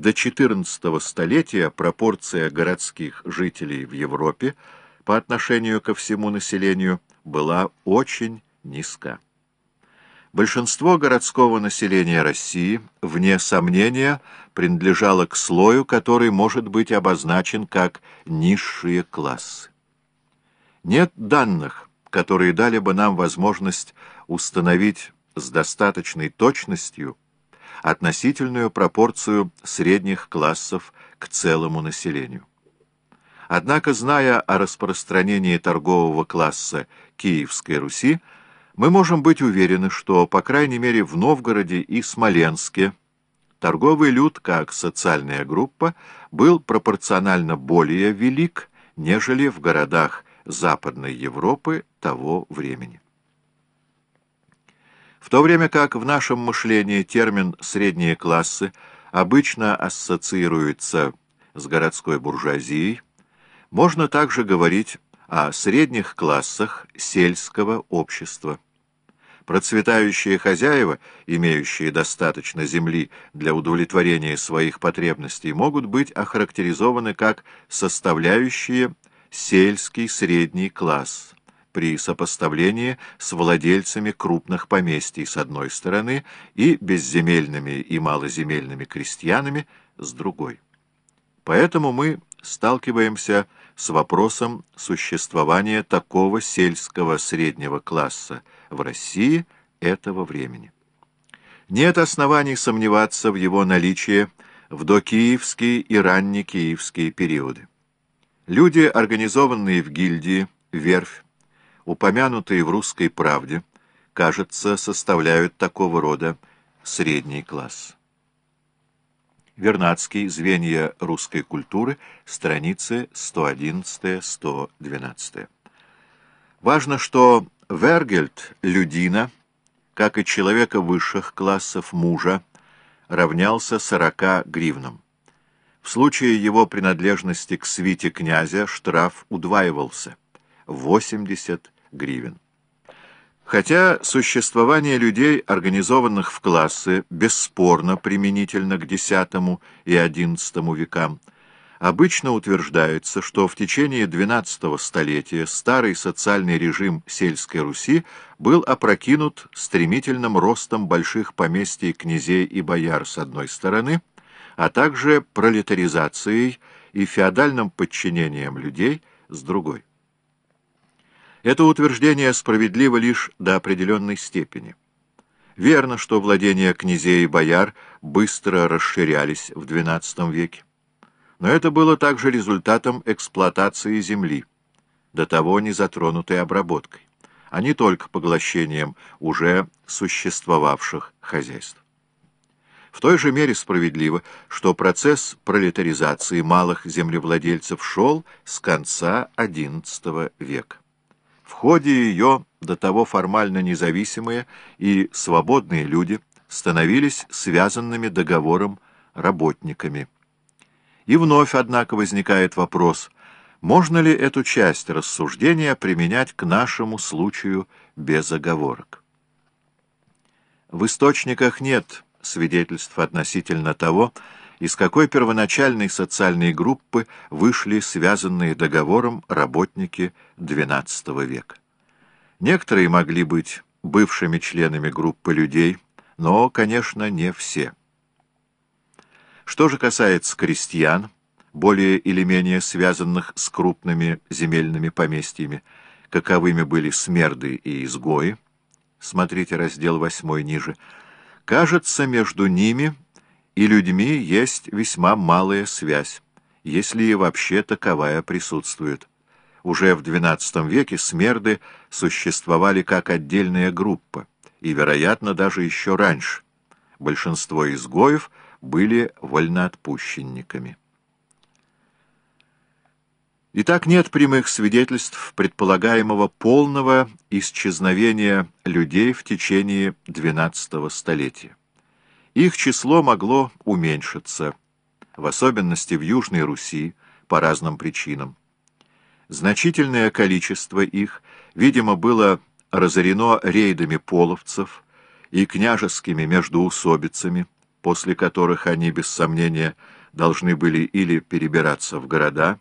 до XIV столетия пропорция городских жителей в Европе по отношению ко всему населению была очень низка. Большинство городского населения России, вне сомнения, принадлежало к слою, который может быть обозначен как низшие классы. Нет данных, которые дали бы нам возможность установить с достаточной точностью относительную пропорцию средних классов к целому населению. Однако, зная о распространении торгового класса Киевской Руси, мы можем быть уверены, что, по крайней мере, в Новгороде и Смоленске торговый люд, как социальная группа, был пропорционально более велик, нежели в городах Западной Европы того времени. В то время как в нашем мышлении термин «средние классы» обычно ассоциируется с городской буржуазией, можно также говорить о средних классах сельского общества. Процветающие хозяева, имеющие достаточно земли для удовлетворения своих потребностей, могут быть охарактеризованы как составляющие сельский средний класс при сопоставлении с владельцами крупных поместий с одной стороны и безземельными и малоземельными крестьянами с другой. Поэтому мы сталкиваемся с вопросом существования такого сельского среднего класса в России этого времени. Нет оснований сомневаться в его наличии в докиевские и раннекиевские периоды. Люди, организованные в гильдии, верфь, упомянутые в «Русской правде», кажется, составляют такого рода средний класс. Вернадский. Звенья русской культуры. Страницы 111-112. Важно, что Вергельд, Людина, как и человека высших классов мужа, равнялся 40 гривнам. В случае его принадлежности к свите князя штраф удваивался — 80 гривен. Хотя существование людей, организованных в классы, бесспорно применительно к X и XI векам, обычно утверждается, что в течение XII столетия старый социальный режим сельской Руси был опрокинут стремительным ростом больших поместий князей и бояр с одной стороны, а также пролетаризацией и феодальным подчинением людей с другой. Это утверждение справедливо лишь до определенной степени. Верно, что владения князей и бояр быстро расширялись в XII веке. Но это было также результатом эксплуатации земли, до того не затронутой обработкой, а не только поглощением уже существовавших хозяйств. В той же мере справедливо, что процесс пролетаризации малых землевладельцев шел с конца XI века. В ходе ее до того формально независимые и свободные люди становились связанными договором работниками. И вновь, однако, возникает вопрос, можно ли эту часть рассуждения применять к нашему случаю без оговорок. В источниках нет свидетельств относительно того, из какой первоначальной социальной группы вышли связанные договором работники XII века. Некоторые могли быть бывшими членами группы людей, но, конечно, не все. Что же касается крестьян, более или менее связанных с крупными земельными поместьями, каковыми были смерды и изгои, смотрите раздел 8 ниже, кажется, между ними и людьми есть весьма малая связь, если и вообще таковая присутствует. Уже в XII веке смерды существовали как отдельная группа, и, вероятно, даже еще раньше. Большинство изгоев были вольноотпущенниками. Итак, нет прямых свидетельств предполагаемого полного исчезновения людей в течение XII столетия. Их число могло уменьшиться, в особенности в Южной Руси, по разным причинам. Значительное количество их, видимо, было разорено рейдами половцев и княжескими междоусобицами, после которых они, без сомнения, должны были или перебираться в города,